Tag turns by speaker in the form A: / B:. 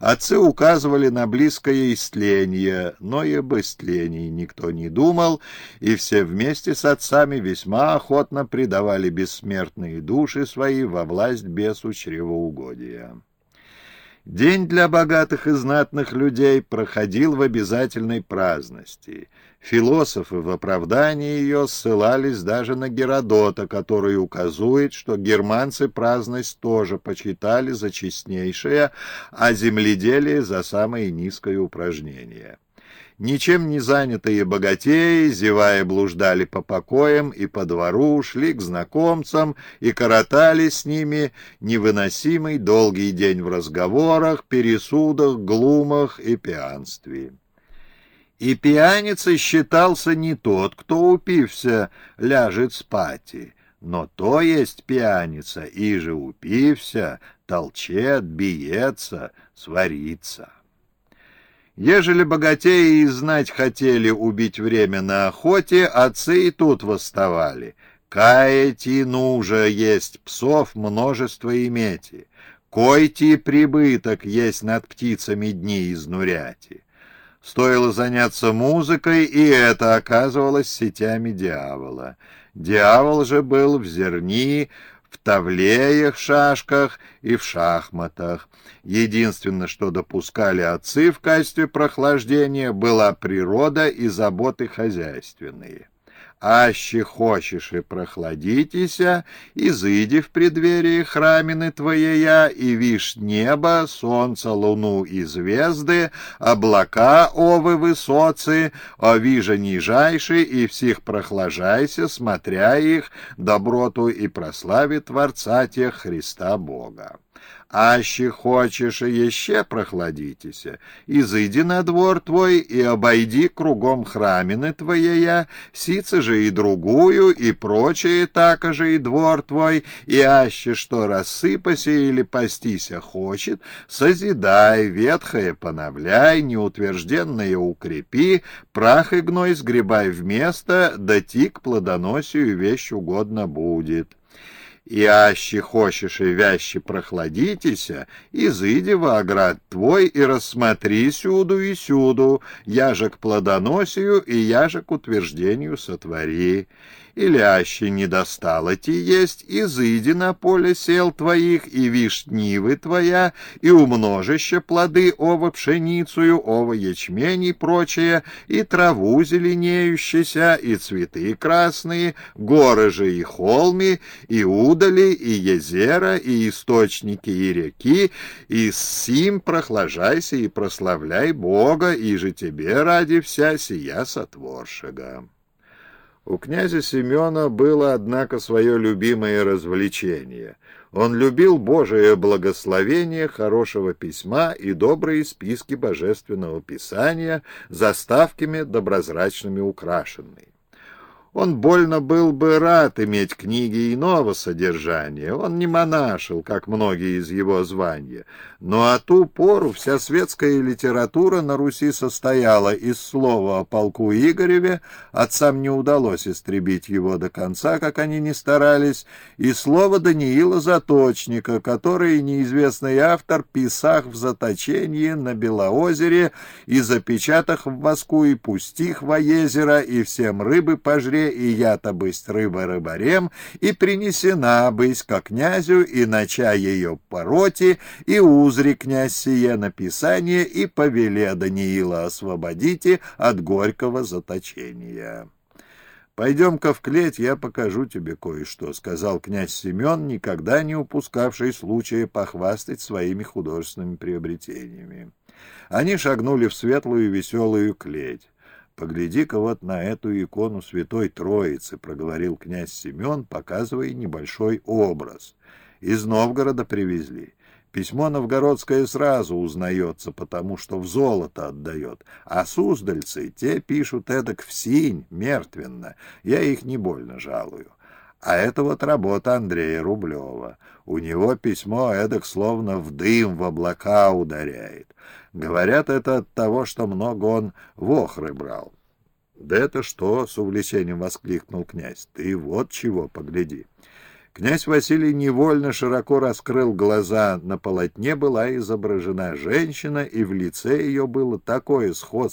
A: Отцы указывали на близкое истление, но и об истлении никто не думал, и все вместе с отцами весьма охотно предавали бессмертные души свои во власть бесу чревоугодия. День для богатых и знатных людей проходил в обязательной праздности. Философы в оправдании ее ссылались даже на Геродота, который указывает, что германцы праздность тоже почитали за честнейшее, а земледелие за самое низкое упражнение. Ничем не занятые богатеи, зевая, блуждали по покоям и по двору, шли к знакомцам и коротали с ними невыносимый долгий день в разговорах, пересудах, глумах и пьянстве. И пьяницей считался не тот, кто, упився, ляжет спать, но то есть пьяница, и же упився, толчет, биется, сварится. Ежели богатеи и знать хотели убить время на охоте, отцы и тут восставали. Каете нужа есть псов множество имети. Койте прибыток есть над птицами дни изнуряти. Стоило заняться музыкой, и это оказывалось сетями дьявола. Дьявол же был в зерни, в тавлеях, шашках и в шахматах. Единственное, что допускали отцы в качестве прохлаждения, была природа и заботы хозяйственные аще хочешь и прохладитеся, изыди в преддверии храмины твоея, и вишь небо, солнце, луну и звезды, облака овы высоцы, о вижа нижайший, и всех прохлажайся, смотря их, доброту и прославе Творца тех Христа Бога. Аще хочешь и еще прохладитеся, изыди на двор твой и обойди кругом храмины твоея, сицы же и другую, и прочее так же и двор твой, и аще что рассыпася или пастися хочет, созидай, ветхое поновляй, неутвержденное укрепи, прах и гной сгребай вместо, да тик плодоносию вещь угодно будет и аще хочешь и вяще прохладитеся, изыди в оград твой и рассмотри сюду и сюду, я же к плодоносию и я же к утверждению сотвори. И ляще не достало ти есть, изыди на поле сел твоих, и вишнивы твоя, и умножище плоды ова пшеницую, ова ячмень и прочее, и траву зеленеющейся, и цветы красные, горы же и холми, и удали, и езера, и источники, и реки, и сим прохлажайся и прославляй Бога, и же тебе ради вся сия сотворшего. У князя Семена было, однако, свое любимое развлечение. Он любил Божие благословение, хорошего письма и добрые списки божественного писания, заставками доброзрачными украшенные. Он больно был бы рад иметь книги иного содержания. Он не монашил, как многие из его звания. Но о ту пору вся светская литература на Руси состояла из слова о полку Игореве, отцам не удалось истребить его до конца, как они не старались, и слова Даниила Заточника, который неизвестный автор писах в заточении на Белоозере и запечатах в Москву и пустих во езеро, и всем рыбы пожре море, и я-то бысть рыба рыбарем, и принесена бысть ко князю, и нача ее пороти, и узри князь сие написание, и повеле Даниила освободите от горького заточения». «Пойдем-ка в клеть, я покажу тебе кое-что», — сказал князь Семен, никогда не упускавший случая похвастать своими художественными приобретениями. Они шагнули в светлую и веселую клеть. «Погляди-ка вот на эту икону Святой Троицы», — проговорил князь Семен, показывая небольшой образ. «Из Новгорода привезли. Письмо новгородское сразу узнается, потому что в золото отдает, а суздальцы те пишут эдак в синь, мертвенно. Я их не больно жалую. А это вот работа Андрея Рублева. У него письмо эдак словно в дым, в облака ударяет. Говорят, это от того, что много он вохры брал. — Да это что? — с увлечением воскликнул князь. — Ты вот чего, погляди. Князь Василий невольно широко раскрыл глаза. На полотне была изображена женщина, и в лице ее было такое сходство